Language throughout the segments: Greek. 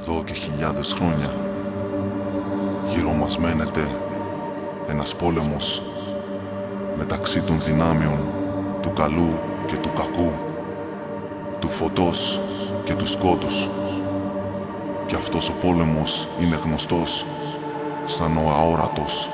εδώ και χιλιάδες χρόνια Γύρω μας μένεται ένας πόλεμος μεταξύ των δυνάμεων του καλού και του κακού του φωτός και του σκότους. Και αυτός ο πόλεμος είναι γνωστός σαν ο αόρατος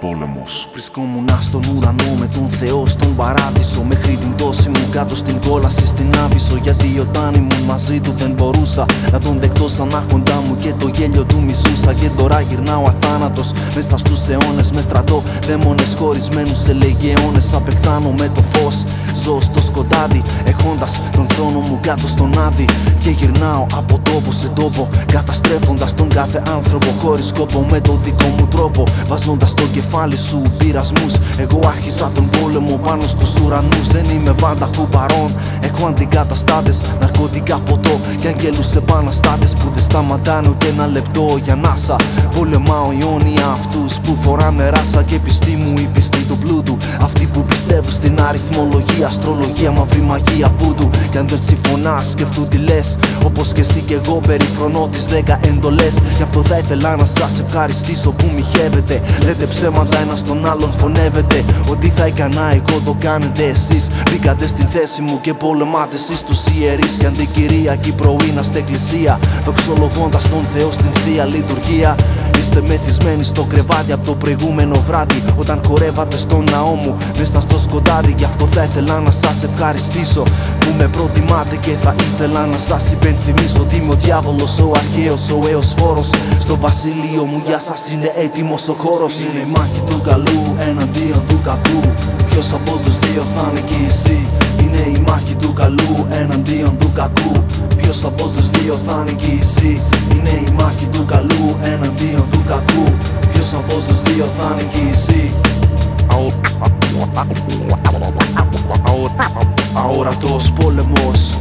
πόλεμος. Βρισκόμουν στον ουρανό με τον Θεό στον παράδεισο Μέχρι την πτώση μου κάτω στην κόλαση στην Άβυσσο Γιατί όταν ήμουν μαζί του δεν μπορούσα να τον δεκτώ σαν άρχοντά μου Και το γέλιο του μισούσα. Και τώρα γυρνάω αθάνατος Μέσα στους αιώνες με στρατό δαίμονες χωρισμένους σε λεγεώνες Απεκθάνω με το φως Ζω στο σκοτάδι έχοντας τον θρόνο μου κάτω στον άδει. Και γυρνάω από τόπο σε τόπο Καταστρέφοντας τον κάθε άνθρωπο. Χωρίς σκόπο Με το δικό μου τρόπο Βάζοντας το κεφάλι σου πειρασμούς. Εγώ άρχισα τον πόλεμο πάνω στους ουρανούς Δεν είμαι πάντα χουμπαρών Έχω αντικαταστάτες, ναρκωτικά ποτό Και αγγέλους επαναστάτες που δεν σταματάνε ούτε ένα λεπτό για νάσα Πολεμάω αιώνια αυτούς που φοράνε ράσα Και πιστή μου η πιστή του πλούτου Αυτοί που πιστεύουν στην αριθμολογία, αστρολογία, μαύρη μαγεία, βούντου Κι αν δεν συμφωνάς, σκεφτού τι λες. Όπως και εσύ και εγώ περιφρονώ τις δέκα εντολές. Γι' αυτό θα ήθελα να σας ευχαριστήσω που μοιχεύετε. Λέτε ψέματα ένας στον άλλον, φωνεύετε. Ότι θα έκανα εγώ το κάνετε εσείς. Μπήκατε στη θέση μου και πολεμάτε εσείς τους ιερείς. Κι αν την Κυριακή πρωί να στην εκκλησία. Δοξολογώντας τον Θεό στην θεία λειτουργία. Είστε μεθυσμένοι στο κρεβάτι από το προηγούμενο βράδυ Όταν χορεύατε στο ναό μου μέσα στο σκοτάδι Γι' αυτό θα ήθελα να σας ευχαριστήσω Που με προτιμάτε και θα ήθελα να σας υπενθυμίσω Ότι είμαι ο διάβολος, ο αρχαίος, ο έος φόρος Στο βασίλειο μου για σας είναι έτοιμος ο χώρος Είναι η μάχη του καλού εναντίον του κακού Ποιος από τους δύο θα νικήσει Είναι η μάχη του καλού εναντίον του κακού Ποιος από τους δύο θα νικήσει Είναι η μάχη του καλού εναντίον του κακού Ποιος από τους δύο θα νικήσει Αόρατος πόλεμος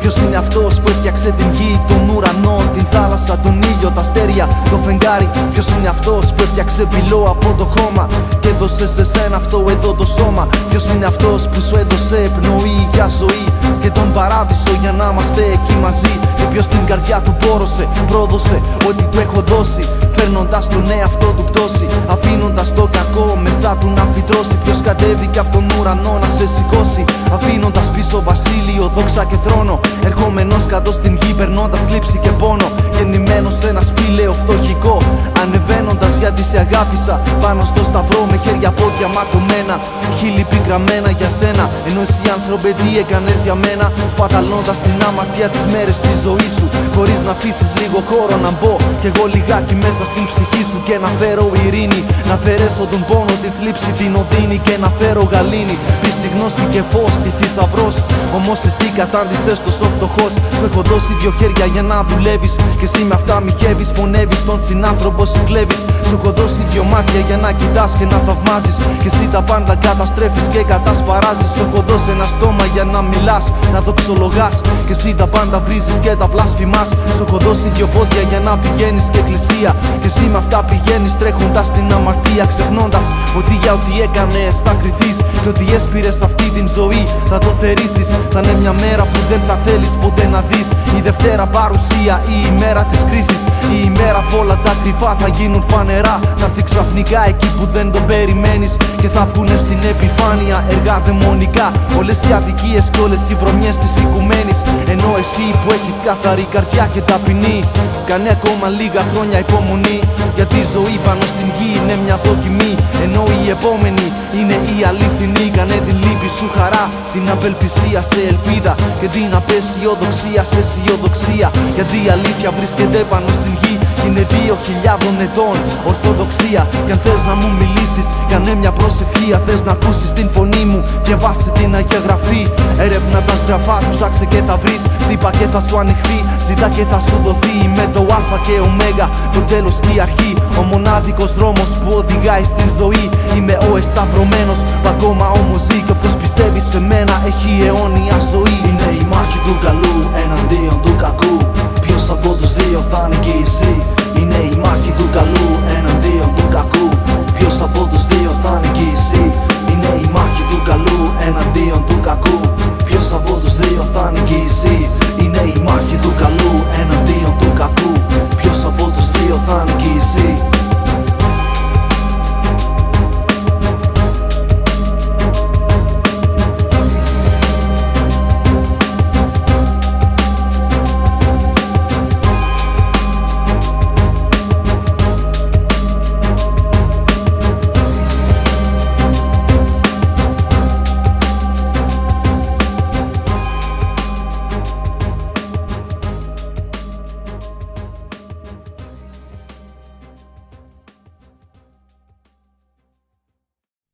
Ποιος είναι αυτός που έφτιαξε την γη, τον ουρανό, την θάλασσα, τον ήλιο, τα αστέρια, το φεγγάρι; Ποιος είναι αυτός που έφτιαξε πυλό από το χώμα και έδωσε σε σένα αυτό εδώ το σώμα; Ποιος είναι αυτός που σου έδωσε πνοή για ζωή και τον παράδεισο για να είμαστε εκεί μαζί; Και ποιος την καρδιά του πόρωσε, πρόδωσε ό,τι του έχω δώσει. Φέρνοντας τον εαυτό του πτώση, αφήνοντας το κακό μέσα του να φυτρώσει. Ποιος κατέβηκε από τον ουρανό να σε σηκώσει, αφήνοντας πίσω βασίλειο, δόξα και θρόνο. Ερχόμενος κάτω στην γη, περνώντας λήψη και πόνο. Γεννημένος σε ένα σπήλαιο φτωχικό. Ανεβαίνοντας γιατί σε αγάπησα. Πάνω στο σταυρό με χέρια πόδια ματωμένα. Χίλι πικραμένα για σένα. Ενώ εσύ άνθρωπε τι έκανες για μένα. Σπαταλώντας την αμαρτία τις μέρες της ζωής σου. Χωρίς να αφήσεις λίγο χώρο να μπω. Κι εγώ λιγάκι μέσα στην ψυχή σου και να φέρω ειρήνη. Να φερέσω τον πόνο, τη θλίψη, την οδύνη και να φέρω γαλήνη. Πίστη, γνώση και φως, τη θησαυρός. Όμως εσύ κατάντησε τόσο φτωχό. Σου έχω δώσει δύο χέρια για να δουλεύεις. Και εσύ με αυτά μοιχεύει, φωνεύεις τον συνάνθρωπο σου κλέβεις. Σου έχω δώσει δύο μάτια για να κοιτάς και να θαυμάζεις. Και εσύ τα πάντα καταστρέφεις και κατασπαράζεις. Σου έχω δώσει ένα στόμα για να μιλάς, να δοξολογά. Και εσύ τα πάντα βρίζεις και τα βλάσφημάς. Σου έχω δώσει δύο πόδια για να πηγαίνεις και εκκλησία. Και εσύ με αυτά πηγαίνεις τρέχοντας την αμαρτία. Ξεχνώντας ότι για ό,τι έκανες θα κρυθείς. Και ότι έσπηρες αυτή την ζωή θα το θερήσεις. Θα είναι μια μέρα που δεν θα θέλεις ποτέ να δεις. Η Δευτέρα παρουσία, η ημέρα της κρίσης. Η ημέρα που όλα τα κρυφά θα γίνουν φανερά. Θα έρθει ξαφνικά εκεί που δεν το περιμένεις. Και θα βγουν στην επιφάνεια έργα δαιμονικά. Όλες οι αδικίες και όλες οι βρωμιές της οικουμένης. Ενώ εσύ που έχεις καθαρή καρδιά και ταπεινή. Κάνε ακόμα λίγα χρόνια υπομονή. Γιατί η ζωή πάνω στην γη είναι μια δοκιμή. Ενώ η επόμενη είναι η αλήθινη. Κάνε την λύπη σου χαρά, την απελπισία αισιοδοξία σε ελπίδα Και την απεσιοδοξία σε αισιοδοξία Γιατί η αλήθεια βρίσκεται πάνω στην γη είναι δύο χιλιάδων ετών Ορθοδοξία Κι αν θες να μου μιλήσεις Κάνε μια προσευχή Αν θες να ακούσεις την φωνή μου Διαβάστε την Αγία Γραφή Έρευνα τα στραφάς Ψάξε και θα βρεις. Χτύπα και θα σου ανοιχθεί Ζητά και θα σου δοθεί. Με το α και ω Το τέλος και η αρχή. Ο μονάδικος δρόμος που οδηγάει στην ζωή. Είμαι ο εσταυρωμένος Που ακόμα όμως ζει. Και όποιος πιστεύει σε μένα Έχει αιώνια ζωή. Είναι η μάχη του καλού Εναντίον του κακού. Ποιος από τους δύο θα νικήσει. Είναι η μάχη του καλού εναντίον